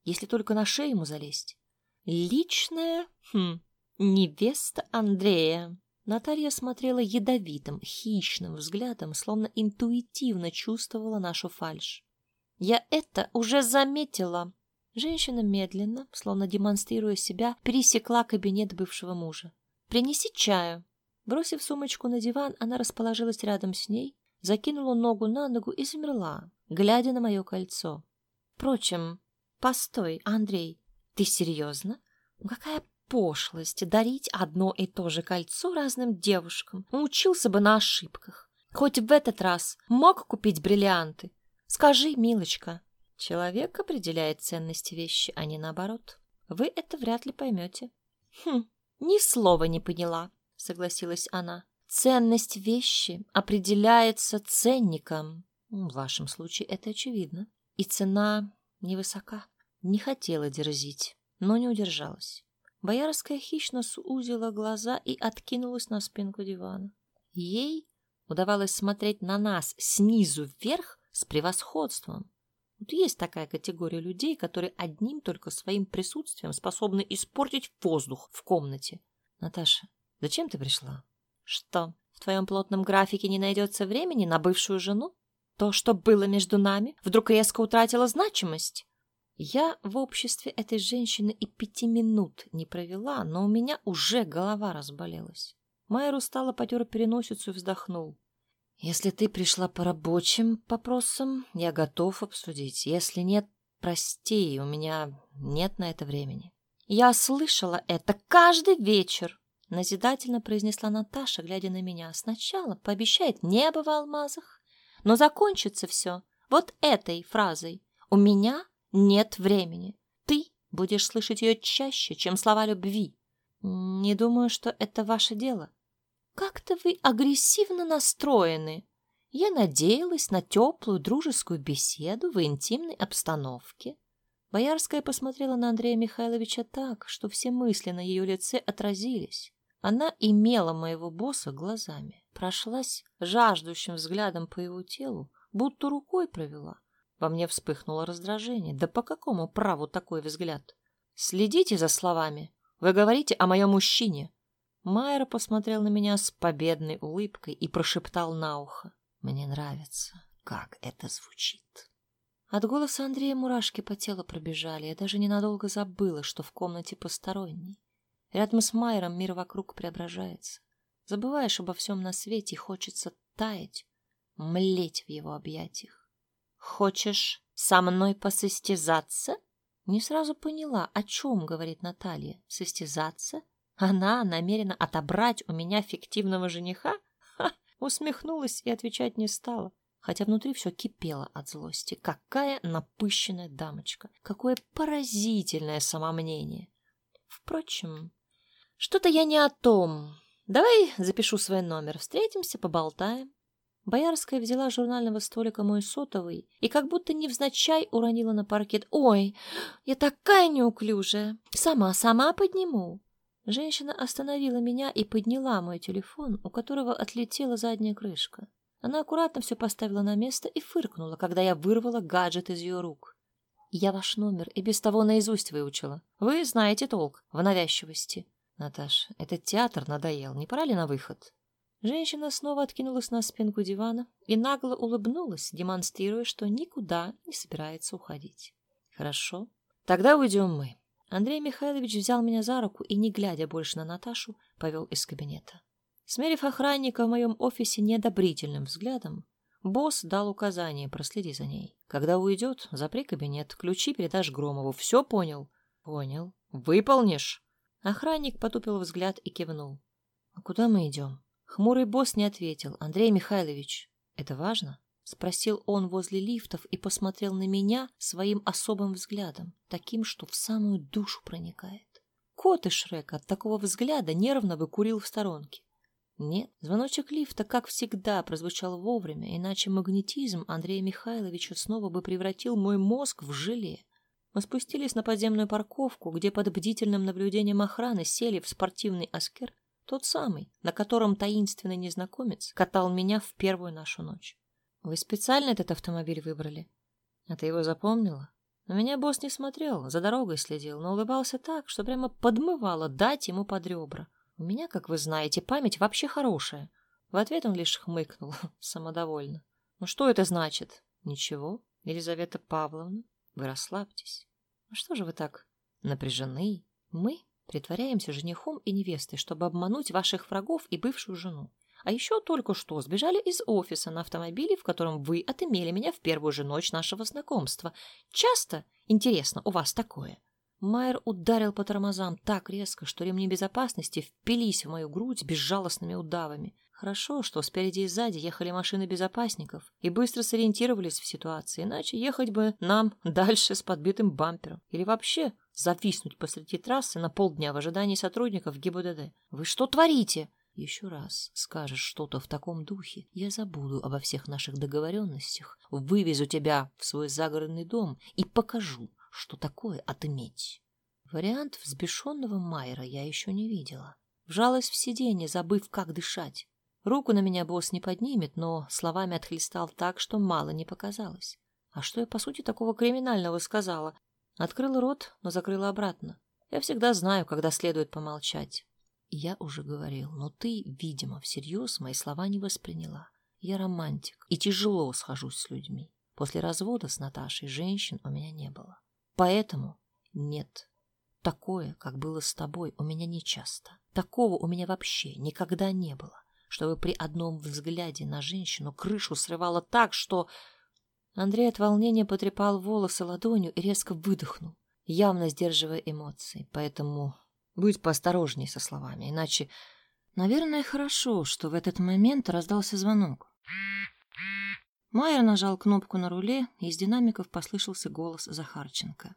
если только на шею ему залезть. Личная... Хм, Невеста Андрея. Наталья смотрела ядовитым, хищным взглядом, словно интуитивно чувствовала нашу фальшь. «Я это уже заметила!» Женщина медленно, словно демонстрируя себя, пересекла кабинет бывшего мужа. «Принеси чаю!» Бросив сумочку на диван, она расположилась рядом с ней, закинула ногу на ногу и замерла, глядя на мое кольцо. «Впрочем, постой, Андрей, ты серьезно? Какая пошлость дарить одно и то же кольцо разным девушкам. Учился бы на ошибках. Хоть в этот раз мог купить бриллианты. Скажи, милочка, человек определяет ценность вещи, а не наоборот. Вы это вряд ли поймете. Хм, ни слова не поняла, согласилась она. Ценность вещи определяется ценником. В вашем случае это очевидно. И цена невысока. Не хотела дерзить, но не удержалась. Боярская хищно сузила глаза и откинулась на спинку дивана. Ей удавалось смотреть на нас снизу вверх с превосходством. Вот есть такая категория людей, которые одним только своим присутствием способны испортить воздух в комнате. Наташа, зачем ты пришла? Что, в твоем плотном графике не найдется времени на бывшую жену? То, что было между нами, вдруг резко утратило значимость? Я в обществе этой женщины и пяти минут не провела, но у меня уже голова разболелась. Майер устало потер переносицу и вздохнул. «Если ты пришла по рабочим вопросам, я готов обсудить. Если нет, прости, у меня нет на это времени». «Я слышала это каждый вечер», — назидательно произнесла Наташа, глядя на меня. «Сначала пообещает небо в алмазах, но закончится все вот этой фразой. У меня нет времени. Ты будешь слышать ее чаще, чем слова любви. Не думаю, что это ваше дело. Как-то вы агрессивно настроены. Я надеялась на теплую дружескую беседу в интимной обстановке. Боярская посмотрела на Андрея Михайловича так, что все мысли на ее лице отразились. Она имела моего босса глазами, прошлась жаждущим взглядом по его телу, будто рукой провела. Во мне вспыхнуло раздражение. Да по какому праву такой взгляд? Следите за словами. Вы говорите о моем мужчине. Майер посмотрел на меня с победной улыбкой и прошептал на ухо. Мне нравится, как это звучит. От голоса Андрея мурашки по телу пробежали. Я даже ненадолго забыла, что в комнате посторонний. Рядом с Майером мир вокруг преображается. Забываешь обо всем на свете и хочется таять, млеть в его объятиях. «Хочешь со мной посостязаться?» Не сразу поняла, о чем говорит Наталья. «Состязаться? Она намерена отобрать у меня фиктивного жениха?» Ха! Усмехнулась и отвечать не стала, хотя внутри все кипело от злости. Какая напыщенная дамочка! Какое поразительное самомнение! Впрочем, что-то я не о том. Давай запишу свой номер, встретимся, поболтаем. Боярская взяла с журнального столика мой сотовый и как будто невзначай уронила на паркет. «Ой, я такая неуклюжая! Сама, сама подниму!» Женщина остановила меня и подняла мой телефон, у которого отлетела задняя крышка. Она аккуратно все поставила на место и фыркнула, когда я вырвала гаджет из ее рук. «Я ваш номер и без того наизусть выучила. Вы знаете толк в навязчивости». «Наташ, этот театр надоел. Не пора ли на выход?» Женщина снова откинулась на спинку дивана и нагло улыбнулась, демонстрируя, что никуда не собирается уходить. «Хорошо, тогда уйдем мы». Андрей Михайлович взял меня за руку и, не глядя больше на Наташу, повел из кабинета. Смерив охранника в моем офисе неодобрительным взглядом, босс дал указание проследи за ней. Когда уйдет, запри кабинет, ключи передашь Громову. Все понял? Понял. Выполнишь? Охранник потупил взгляд и кивнул. А куда мы идем? Хмурый босс не ответил. Андрей Михайлович, это важно? Спросил он возле лифтов и посмотрел на меня своим особым взглядом, таким, что в самую душу проникает. Кот из Шрека от такого взгляда нервно выкурил в сторонке. Нет, звоночек лифта, как всегда, прозвучал вовремя, иначе магнетизм Андрея Михайловича снова бы превратил мой мозг в желе. Мы спустились на подземную парковку, где под бдительным наблюдением охраны сели в спортивный аскер, тот самый, на котором таинственный незнакомец катал меня в первую нашу ночь. Вы специально этот автомобиль выбрали? А ты его запомнила? На меня босс не смотрел, за дорогой следил, но улыбался так, что прямо подмывало дать ему под ребра. У меня, как вы знаете, память вообще хорошая. В ответ он лишь хмыкнул, самодовольно. Ну что это значит? Ничего, Елизавета Павловна, вы расслабьтесь. Ну что же вы так напряжены? Мы притворяемся женихом и невестой, чтобы обмануть ваших врагов и бывшую жену. А еще только что сбежали из офиса на автомобиле, в котором вы отымели меня в первую же ночь нашего знакомства. Часто, интересно, у вас такое? Майер ударил по тормозам так резко, что ремни безопасности впились в мою грудь безжалостными удавами. Хорошо, что спереди и сзади ехали машины безопасников и быстро сориентировались в ситуации, иначе ехать бы нам дальше с подбитым бампером или вообще зависнуть посреди трассы на полдня в ожидании сотрудников ГИБДД. Вы что творите? Еще раз скажешь что-то в таком духе, я забуду обо всех наших договоренностях, вывезу тебя в свой загородный дом и покажу, что такое отыметь. Вариант взбешенного Майера я еще не видела. Вжалась в сиденье, забыв, как дышать. Руку на меня босс не поднимет, но словами отхлестал так, что мало не показалось. А что я, по сути, такого криминального сказала? Открыла рот, но закрыла обратно. Я всегда знаю, когда следует помолчать. Я уже говорил, но ты, видимо, всерьез мои слова не восприняла. Я романтик и тяжело схожусь с людьми. После развода с Наташей женщин у меня не было. Поэтому нет. Такое, как было с тобой, у меня не часто. Такого у меня вообще никогда не было, чтобы при одном взгляде на женщину крышу срывало так, что... Андрей от волнения потрепал волосы ладонью и резко выдохнул, явно сдерживая эмоции. Поэтому Будь поосторожней со словами, иначе... Наверное, хорошо, что в этот момент раздался звонок. Майер нажал кнопку на руле, и из динамиков послышался голос Захарченко.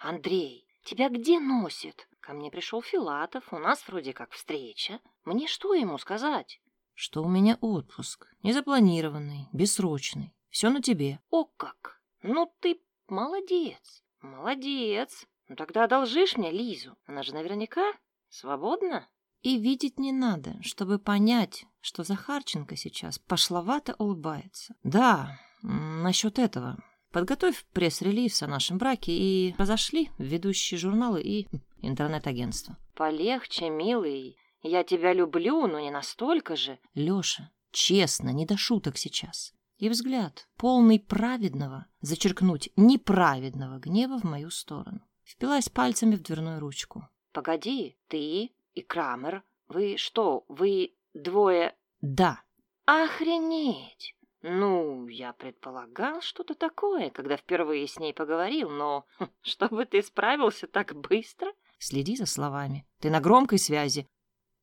«Андрей, тебя где носит? Ко мне пришел Филатов, у нас вроде как встреча. Мне что ему сказать?» «Что у меня отпуск, незапланированный, бессрочный. Все на тебе». «О как! Ну ты молодец, молодец!» Ну тогда одолжишь мне Лизу. Она же наверняка свободна. И видеть не надо, чтобы понять, что Захарченко сейчас пошловато улыбается. Да, насчет этого. Подготовь пресс-релиз о нашем браке и разошли в ведущие журналы и интернет-агентства. Полегче, милый. Я тебя люблю, но не настолько же. Лёша, честно, не до шуток сейчас. И взгляд, полный праведного, зачеркнуть неправедного гнева в мою сторону впилась пальцами в дверную ручку. «Погоди, ты и Крамер, вы что, вы двое...» «Да». «Охренеть! Ну, я предполагал что-то такое, когда впервые с ней поговорил, но хм, чтобы ты справился так быстро...» «Следи за словами. Ты на громкой связи».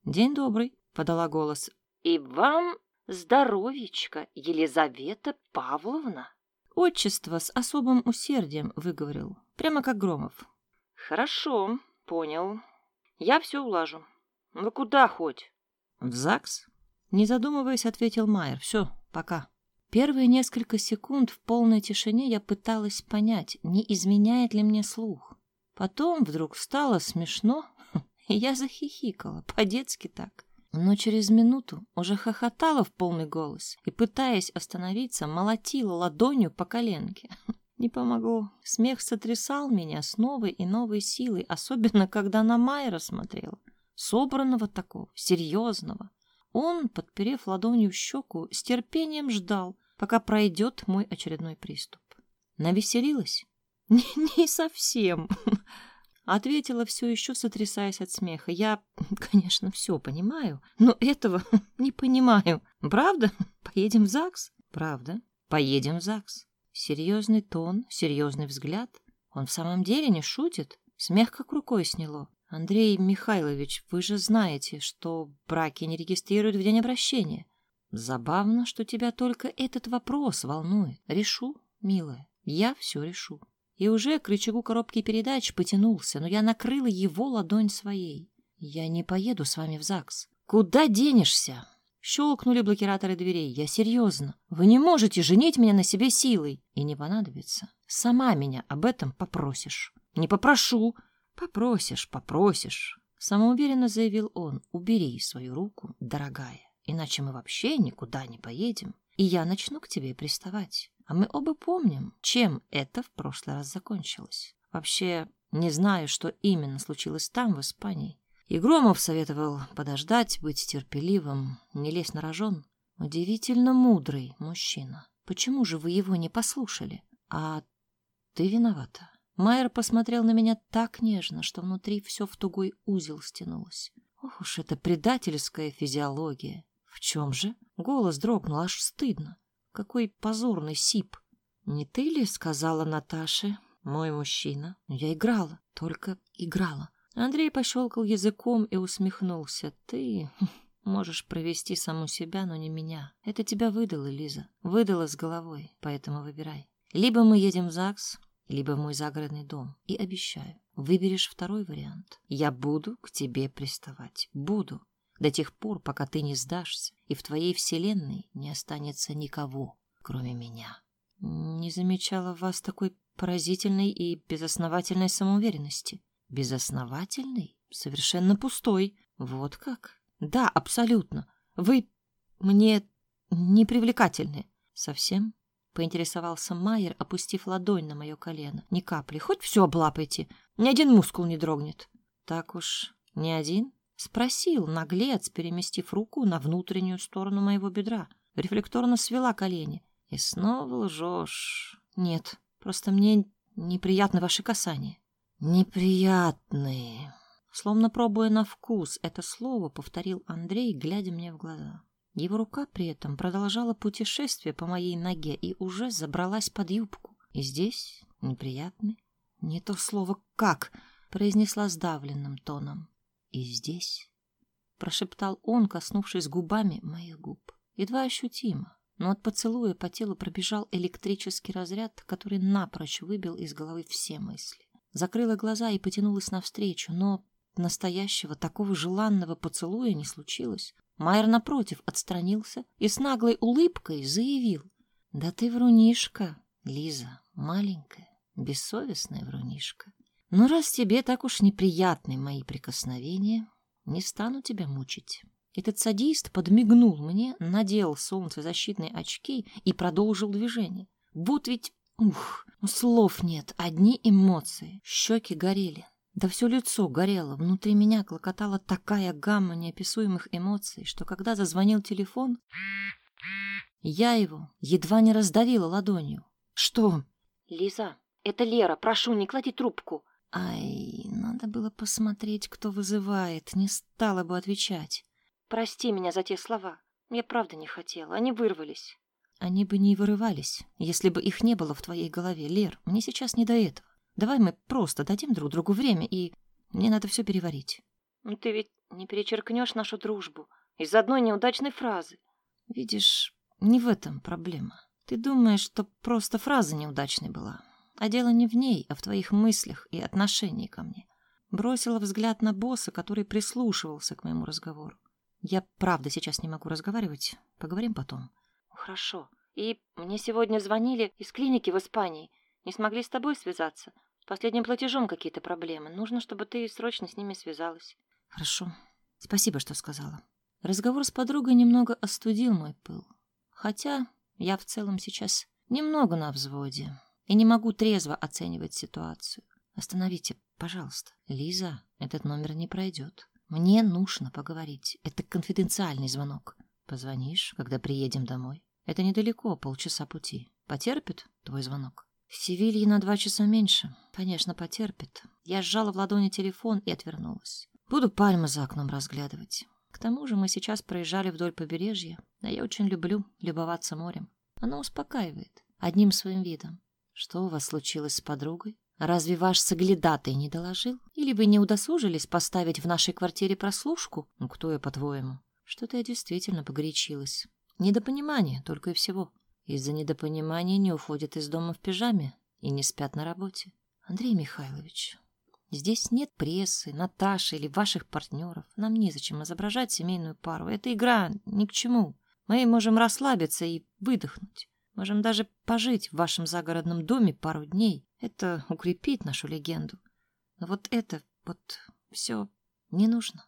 «День добрый», — подала голос. «И вам здоровечко, Елизавета Павловна». Отчество с особым усердием выговорил, прямо как Громов. Хорошо, понял. Я все улажу. Вы куда хоть? В ЗАГС? Не задумываясь, ответил Майер. Все, пока. Первые несколько секунд в полной тишине я пыталась понять, не изменяет ли мне слух. Потом вдруг стало смешно, и я захихикала, по-детски так. Но через минуту уже хохотала в полный голос и, пытаясь остановиться, молотила ладонью по коленке. Не помогло. Смех сотрясал меня с новой и новой силой, особенно когда на Майера смотрел. Собранного такого, серьезного. Он, подперев ладонью щеку, с терпением ждал, пока пройдет мой очередной приступ. Навеселилась? Не, не совсем. Ответила все еще, сотрясаясь от смеха. Я, конечно, все понимаю, но этого не понимаю. Правда? Поедем в ЗАГС? Правда? Поедем в ЗАГС. Серьезный тон, серьезный взгляд. Он в самом деле не шутит. Смех как рукой сняло. Андрей Михайлович, вы же знаете, что браки не регистрируют в день обращения. Забавно, что тебя только этот вопрос волнует. Решу, милая, я все решу. И уже к рычагу коробки передач потянулся, но я накрыла его ладонь своей. Я не поеду с вами в ЗАГС. Куда денешься? Щелкнули блокираторы дверей. Я серьезно. Вы не можете женить меня на себе силой. И не понадобится. Сама меня об этом попросишь. Не попрошу. Попросишь, попросишь. Самоуверенно заявил он. Убери свою руку, дорогая. Иначе мы вообще никуда не поедем. И я начну к тебе приставать. А мы оба помним, чем это в прошлый раз закончилось. Вообще, не знаю, что именно случилось там, в Испании. И Громов советовал подождать, быть терпеливым, не лезть на рожон. Удивительно мудрый мужчина. Почему же вы его не послушали? А ты виновата. Майер посмотрел на меня так нежно, что внутри все в тугой узел стянулось. Ох уж это предательская физиология. В чем же? Голос дрогнул, аж стыдно. Какой позорный сип. Не ты ли сказала Наташе, мой мужчина? Я играла, только играла. Андрей пощелкал языком и усмехнулся. Ты можешь провести саму себя, но не меня. Это тебя выдало, Лиза. Выдало с головой, поэтому выбирай. Либо мы едем в ЗАГС, либо в мой загородный дом. И обещаю, выберешь второй вариант. Я буду к тебе приставать. Буду. До тех пор, пока ты не сдашься, и в твоей вселенной не останется никого, кроме меня. Не замечала вас такой поразительной и безосновательной самоуверенности. Безосновательный? Совершенно пустой. Вот как? Да, абсолютно. Вы мне непривлекательны. Совсем? Поинтересовался Майер, опустив ладонь на мое колено. Ни капли. Хоть все облапайте. Ни один мускул не дрогнет. Так уж ни один? Спросил наглец, переместив руку на внутреннюю сторону моего бедра. Рефлекторно свела колени. И снова лжешь. Нет, просто мне неприятно ваше касание. Неприятные. Словно пробуя на вкус это слово, повторил Андрей, глядя мне в глаза. Его рука при этом продолжала путешествие по моей ноге и уже забралась под юбку. И здесь неприятный. Не то слово «как», произнесла сдавленным тоном. И здесь, прошептал он, коснувшись губами моих губ. Едва ощутимо, но от поцелуя по телу пробежал электрический разряд, который напрочь выбил из головы все мысли закрыла глаза и потянулась навстречу, но настоящего такого желанного поцелуя не случилось. Майер, напротив, отстранился и с наглой улыбкой заявил. — Да ты врунишка, Лиза, маленькая, бессовестная врунишка. Но раз тебе так уж неприятны мои прикосновения, не стану тебя мучить. Этот садист подмигнул мне, надел солнцезащитные очки и продолжил движение. Вот ведь Ух, ну слов нет, одни эмоции. Щеки горели. Да все лицо горело, внутри меня клокотала такая гамма неописуемых эмоций, что когда зазвонил телефон, я его едва не раздавила ладонью. Что? Лиза, это Лера, прошу, не клади трубку. Ай, надо было посмотреть, кто вызывает, не стала бы отвечать. Прости меня за те слова. Я правда не хотела, они вырвались. Они бы не вырывались, если бы их не было в твоей голове, Лер. Мне сейчас не до этого. Давай мы просто дадим друг другу время, и мне надо все переварить. Ну ты ведь не перечеркнешь нашу дружбу из одной неудачной фразы. Видишь, не в этом проблема. Ты думаешь, что просто фраза неудачной была. А дело не в ней, а в твоих мыслях и отношении ко мне. Бросила взгляд на босса, который прислушивался к моему разговору. Я правда сейчас не могу разговаривать. Поговорим потом. Хорошо. И мне сегодня звонили из клиники в Испании. Не смогли с тобой связаться. Последним платежом какие-то проблемы. Нужно, чтобы ты срочно с ними связалась. Хорошо. Спасибо, что сказала. Разговор с подругой немного остудил мой пыл. Хотя я в целом сейчас немного на взводе и не могу трезво оценивать ситуацию. Остановите, пожалуйста. Лиза, этот номер не пройдет. Мне нужно поговорить. Это конфиденциальный звонок. Позвонишь, когда приедем домой. Это недалеко, полчаса пути. Потерпит твой звонок? В Севилье на два часа меньше. Конечно, потерпит. Я сжала в ладони телефон и отвернулась. Буду пальмы за окном разглядывать. К тому же мы сейчас проезжали вдоль побережья, а я очень люблю любоваться морем. Оно успокаивает одним своим видом. Что у вас случилось с подругой? Разве ваш соглядатый не доложил? Или вы не удосужились поставить в нашей квартире прослушку? Ну, кто я, по-твоему? Что-то я действительно погорячилась. Недопонимание, только и всего. Из-за недопонимания не уходят из дома в пижаме и не спят на работе. Андрей Михайлович, здесь нет прессы, Наташи или ваших партнеров. Нам незачем изображать семейную пару. Эта игра ни к чему. Мы можем расслабиться и выдохнуть. Можем даже пожить в вашем загородном доме пару дней. Это укрепит нашу легенду. Но вот это вот все не нужно.